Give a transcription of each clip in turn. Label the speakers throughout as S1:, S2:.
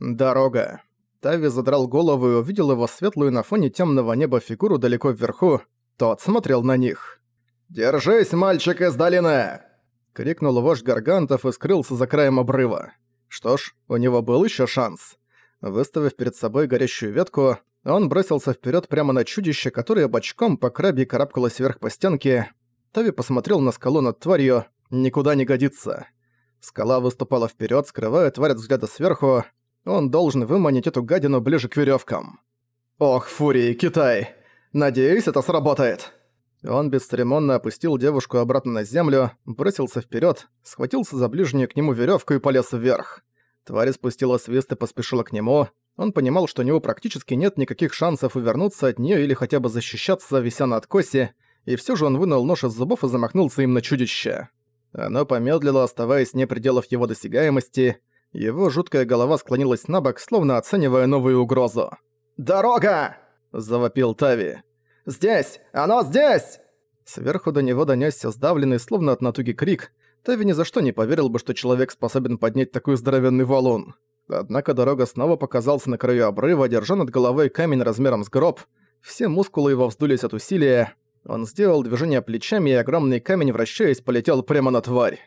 S1: Дорога. Тави задрал голову и увидел его светлую на фоне темного неба фигуру далеко вверху. Тот смотрел на них. «Держись, мальчик из долины!» — крикнул вождь гаргантов и скрылся за краем обрыва. Что ж, у него был еще шанс. Выставив перед собой горящую ветку, он бросился вперед прямо на чудище, которое бочком по крабе карабкалось вверх по стенке. Тави посмотрел на скалу над тварью. Никуда не годится. Скала выступала вперед, скрывая тварь от взгляда сверху. Он должен выманить эту гадину ближе к веревкам. «Ох, Фурии, Китай! Надеюсь, это сработает!» Он бесцеремонно опустил девушку обратно на землю, бросился вперед, схватился за ближнюю к нему веревку и полез вверх. Тварь спустила свист и поспешила к нему. Он понимал, что у него практически нет никаких шансов увернуться от нее или хотя бы защищаться, вися на откосе, и все же он вынул нож из зубов и замахнулся им на чудище. Оно помедлило, оставаясь не пределов его досягаемости. Его жуткая голова склонилась на бок, словно оценивая новую угрозу. «Дорога!» – завопил Тави. Здесь! Оно здесь!» Сверху до него донёсся сдавленный, словно от натуги крик. Тави ни за что не поверил бы, что человек способен поднять такой здоровенный валун. Однако дорога снова показался на краю обрыва, держа над головой камень размером с гроб. Все мускулы его вздулись от усилия. Он сделал движение плечами, и огромный камень, вращаясь, полетел прямо на тварь.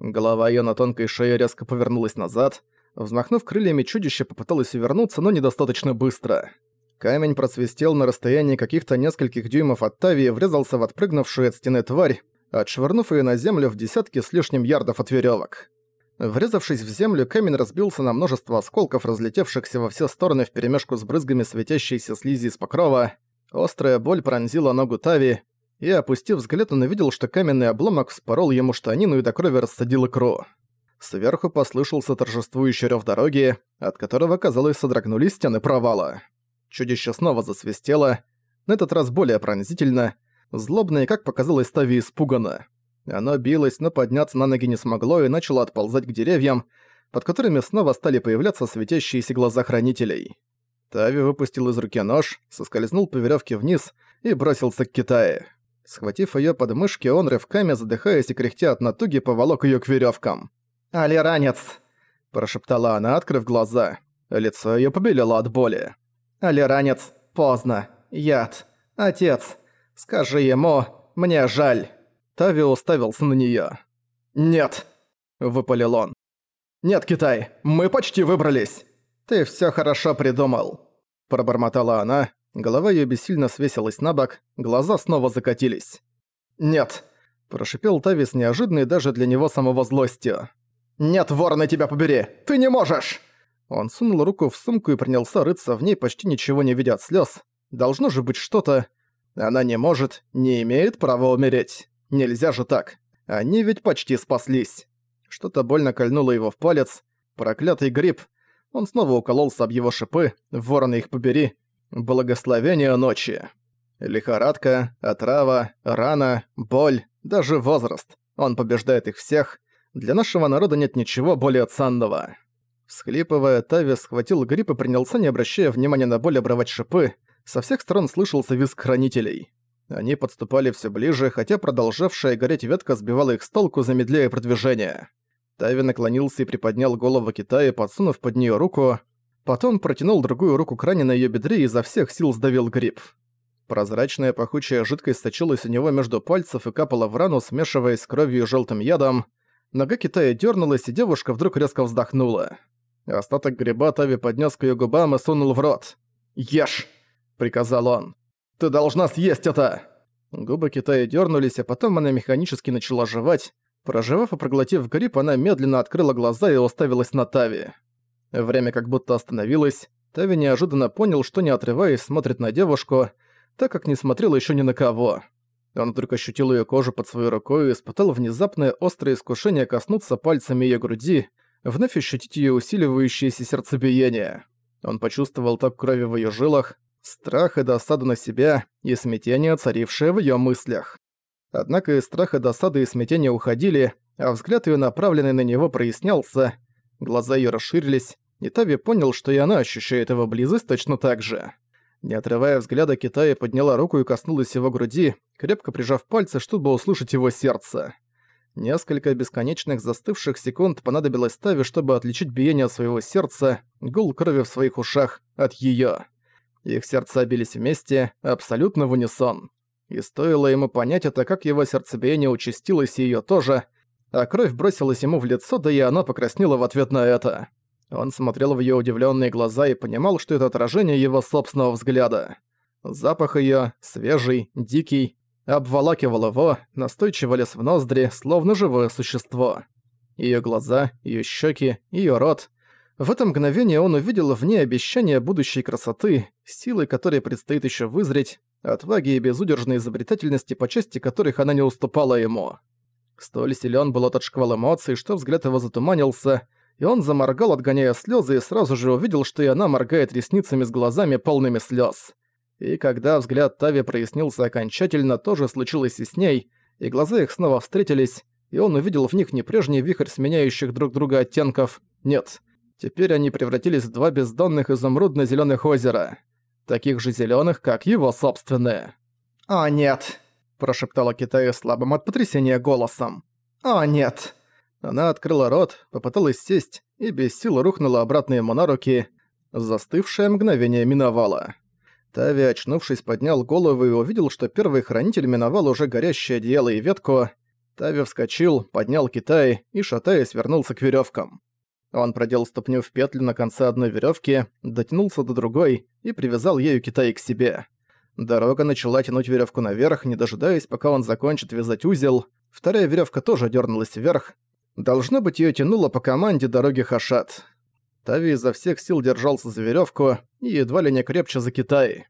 S1: Голова её на тонкой шее резко повернулась назад. Взмахнув крыльями, чудище попыталось увернуться, но недостаточно быстро. Камень просвистел на расстоянии каких-то нескольких дюймов от Тави и врезался в отпрыгнувшую от стены тварь, отшвырнув ее на землю в десятки с лишним ярдов от веревок. Врезавшись в землю, камень разбился на множество осколков, разлетевшихся во все стороны вперемешку с брызгами светящейся слизи из покрова. Острая боль пронзила ногу Тави, и, опустив взгляд, он увидел, что каменный обломок вспорол ему штанину и до крови рассадил икру. Сверху послышался торжествующий рёв дороги, от которого, казалось, содрогнулись стены провала. Чудище снова засвистело, на этот раз более пронзительно, злобно и, как показалось, Тави испуганно. Оно билось, но подняться на ноги не смогло и начало отползать к деревьям, под которыми снова стали появляться светящиеся глаза хранителей. Тави выпустил из руки нож, соскользнул по веревке вниз и бросился к Китае. Схватив ее под мышки, он рывками, задыхаясь и кряхтя от натуги, поволок ее к веревкам. «Али ранец!» – прошептала она, открыв глаза. Лицо ее побелело от боли. Али ранец, поздно. Яд. Отец, скажи ему, мне жаль». Тави уставился на неё. «Нет», — выпалил он. «Нет, Китай, мы почти выбрались. Ты всё хорошо придумал», — пробормотала она. Голова её бессильно свесилась на бок, глаза снова закатились. «Нет», — прошипел Тави с неожиданной даже для него самого злостью. «Нет, ворона тебя побери! Ты не можешь!» Он сунул руку в сумку и принялся рыться в ней, почти ничего не видя от слез. Должно же быть что-то. Она не может, не имеет права умереть. Нельзя же так. Они ведь почти спаслись. Что-то больно кольнуло его в палец. Проклятый гриб. Он снова укололся об его шипы. Ворона их побери. Благословение ночи. Лихорадка, отрава, рана, боль, даже возраст. Он побеждает их всех. Для нашего народа нет ничего более ценного. Всхлипывая, Тави схватил гриб и принялся, не обращая внимания на боль, обрывать шипы. Со всех сторон слышался визг хранителей. Они подступали все ближе, хотя продолжавшая гореть ветка сбивала их с толку, замедляя продвижение. Тави наклонился и приподнял голову Китая, подсунув под нее руку. Потом протянул другую руку к ране на её бедре и изо всех сил сдавил гриб. Прозрачная пахучая жидкость сочилась у него между пальцев и капала в рану, смешиваясь с кровью и желтым ядом. Нога Китая дернулась, и девушка вдруг резко вздохнула. Остаток гриба Тави поднес к ее губам и сунул в рот. «Ешь!» – приказал он. «Ты должна съесть это!» Губы Китая дернулись, а потом она механически начала жевать. Прожевав и проглотив гриб, она медленно открыла глаза и уставилась на Тави. Время как будто остановилось. Тави неожиданно понял, что не отрываясь смотрит на девушку, так как не смотрел еще ни на кого. Он только ощутил ее кожу под своей рукой и испытал внезапное острое искушение коснуться пальцами ее груди, вновь ощутить ее усиливающееся сердцебиение. Он почувствовал ток крови в ее жилах, страх и досаду на себя и смятение, царившее в ее мыслях. Однако и страх, и досада, и смятение уходили, а взгляд ее, направленный на него, прояснялся, глаза ее расширились, и Тави понял, что и она ощущает его близость точно так же. Не отрывая взгляда, Китая подняла руку и коснулась его груди, крепко прижав пальцы, чтобы услышать его сердце. Несколько бесконечных застывших секунд понадобилось Тави, чтобы отличить биение своего сердца гул крови в своих ушах от её. Их сердца бились вместе, абсолютно в унисон. И стоило ему понять это, как его сердцебиение участилось и её тоже, а кровь бросилась ему в лицо, да и оно покраснело в ответ на это. Он смотрел в её удивлённые глаза и понимал, что это отражение его собственного взгляда. Запах её, свежий, дикий, обволакивал его, настойчиво лез в ноздри, словно живое существо. Её глаза, её щеки, её рот. В это мгновение он увидел в ней обещание будущей красоты, силы которой предстоит ещё вызреть, отваги и безудержной изобретательности, по части которых она не уступала ему. Столь силен был этот шквал эмоций, что взгляд его затуманился, и он заморгал, отгоняя слезы, и сразу же увидел, что и она моргает ресницами с глазами, полными слез. И когда взгляд Тави прояснился окончательно, тоже случилось и с ней, и глаза их снова встретились, и он увидел в них не прежний вихрь сменяющих друг друга оттенков, нет. Теперь они превратились в два бездонных изумрудно зеленых озера. Таких же зеленых, как его собственные.
S2: «О, нет!» – прошептала Китая слабым от потрясения голосом. «О, нет!»
S1: Она открыла рот, попыталась сесть и без сил рухнула обратно ему на руки. Застывшее мгновение миновало. Тави, очнувшись, поднял голову и увидел, что первый хранитель миновал уже горящее одеяло и ветку. Тави вскочил, поднял Китай и, шатаясь, вернулся к веревкам. Он продел ступню в петлю на конце одной веревки, дотянулся до другой и привязал ею Китай к себе. Дорога начала тянуть веревку наверх, не дожидаясь, пока он закончит вязать узел. Вторая веревка тоже дернулась вверх. Должно быть, ее тянуло по команде дороги Хашат. Тави изо всех сил держался за веревку и едва ли не крепче за Китай.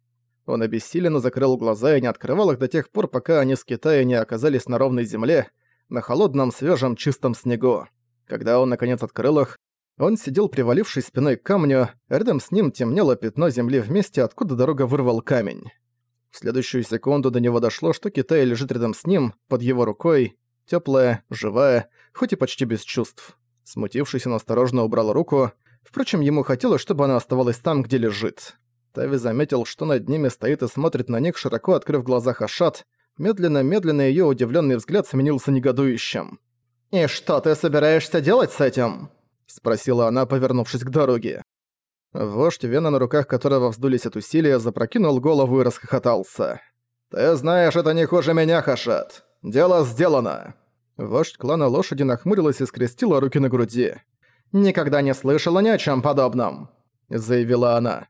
S1: Он обессиленно закрыл глаза и не открывал их до тех пор, пока они с Китая не оказались на ровной земле, на холодном, свежем, чистом снегу. Когда он наконец открыл их, он сидел привалившись спиной к камню, рядом с ним темнело пятно земли в откуда дорога вырвал камень. В следующую секунду до него дошло, что Китай лежит рядом с ним, под его рукой, теплая, живая, хоть и почти без чувств. Смутившись, он осторожно убрал руку, Впрочем, ему хотелось, чтобы она оставалась там, где лежит. Тави заметил, что над ними стоит и смотрит на них, широко открыв глаза Хашат. Медленно-медленно её удивлённый взгляд сменился негодующим.
S2: «И что ты собираешься делать с этим?»
S1: — спросила она, повернувшись к дороге. Вождь, вена на руках которого вздулись от усилия, запрокинул голову и расхохотался. «Ты знаешь, это не хуже меня, Хашат. Дело сделано!» Вождь клана лошади нахмурилась и скрестила руки на груди.
S2: «Никогда не слышала ни о чем подобном», — заявила она.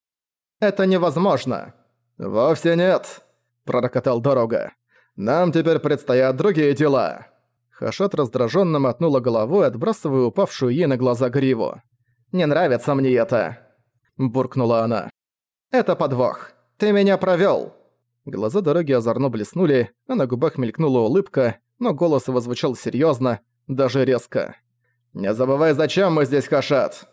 S2: «Это невозможно».
S1: «Вовсе нет», — пророкотал Дорога. «Нам теперь предстоят другие дела». Хашат раздраженно мотнула головой, отбрасывая упавшую ей на глаза гриву.
S2: «Не нравится мне это», — буркнула она. «Это подвох. Ты меня провёл».
S1: Глаза Дороги озорно блеснули, а на губах мелькнула улыбка, но голос его звучал серьёзно, даже резко. «Не забывай, зачем мы здесь, Хашат!»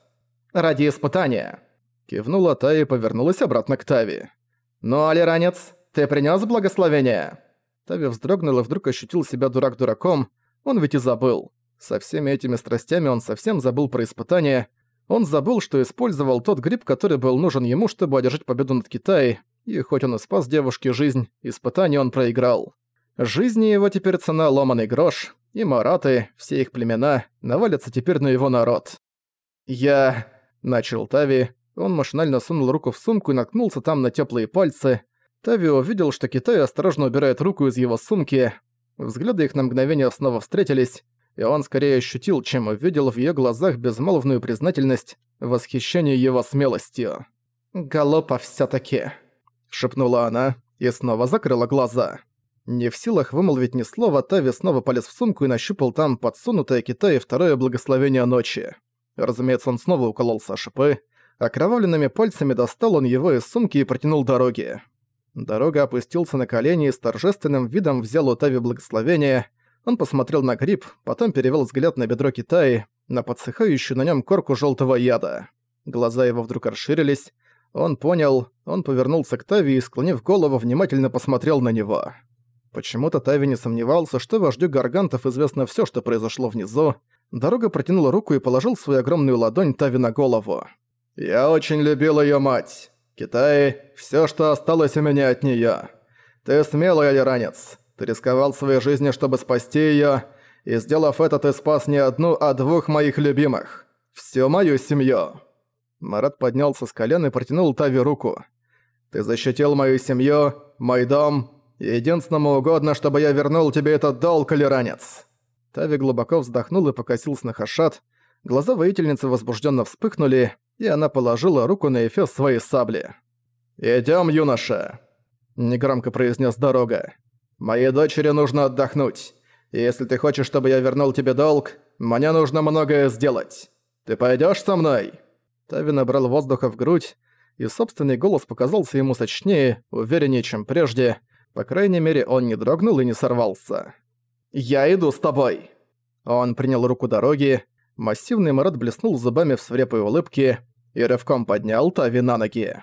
S2: «Ради испытания!»
S1: Кивнула та и повернулась обратно к Тави.
S2: «Ну, Алиранец, ты принёс благословение?»
S1: Тави вздрогнул и вдруг ощутил себя дурак дураком. Он ведь и забыл. Со всеми этими страстями он совсем забыл про испытание. Он забыл, что использовал тот гриб, который был нужен ему, чтобы одержать победу над Китаем, и хоть он и спас девушке жизнь, испытание он проиграл. Жизни его теперь цена ломаный грош, и мараты, все их племена, навалятся теперь на его народ. «Я...» — начал Тави. Он машинально сунул руку в сумку и наткнулся там на теплые пальцы. Тави увидел, что Китай осторожно убирает руку из его сумки. Взгляды их на мгновение снова встретились, и он скорее ощутил, чем увидел в ее глазах безмолвную признательность, восхищение его смелостью.
S2: «Галопа всё-таки», — шепнула она и снова закрыла глаза.
S1: Не в силах вымолвить ни слова, Тави снова полез в сумку и нащупал там подсунутое Китае второе благословение ночи. Разумеется, он снова укололся о шипы. Окровавленными пальцами достал он его из сумки и протянул дороге. Дорога опустился на колени и с торжественным видом взял у Тави благословение. Он посмотрел на гриб, потом перевел взгляд на бедро Китаи, на подсыхающую на нем корку желтого яда. Глаза его вдруг расширились. Он понял, он повернулся к Тави и, склонив голову, внимательно посмотрел на него. Почему-то Тави не сомневался, что вождю гаргантов известно все, что произошло внизу. Дорога протянула руку и положил свою огромную ладонь Тави на голову. «Я очень любил ее мать. Китай — все, что осталось у меня от нее. Ты смелый алиранец. Ты рисковал своей жизнью, чтобы спасти ее, и сделав это, ты спас не одну, а двух моих любимых. Всю мою семью». Марат поднялся с колен и протянул Тави руку. «Ты защитил мою семью, мой дом. Единственному угодно, чтобы я вернул тебе этот долг, или ранец». Тави глубоко вздохнул и покосился на Хашат. Глаза воительницы возбужденно вспыхнули, и она положила руку на эфес своей сабли. «Идём, юноша!» – негромко произнес дорога. «Моей дочери нужно отдохнуть. И если ты хочешь, чтобы я вернул тебе долг, мне нужно многое сделать. Ты пойдёшь со мной?» Тави набрал воздуха в грудь, и собственный голос показался ему сочнее, увереннее, чем прежде. По крайней мере, он не дрогнул и не сорвался. «Я иду с тобой!» Он принял руку дороги, массивный Марат блеснул зубами в свирепой улыбке и рывком поднял Тави на ноги.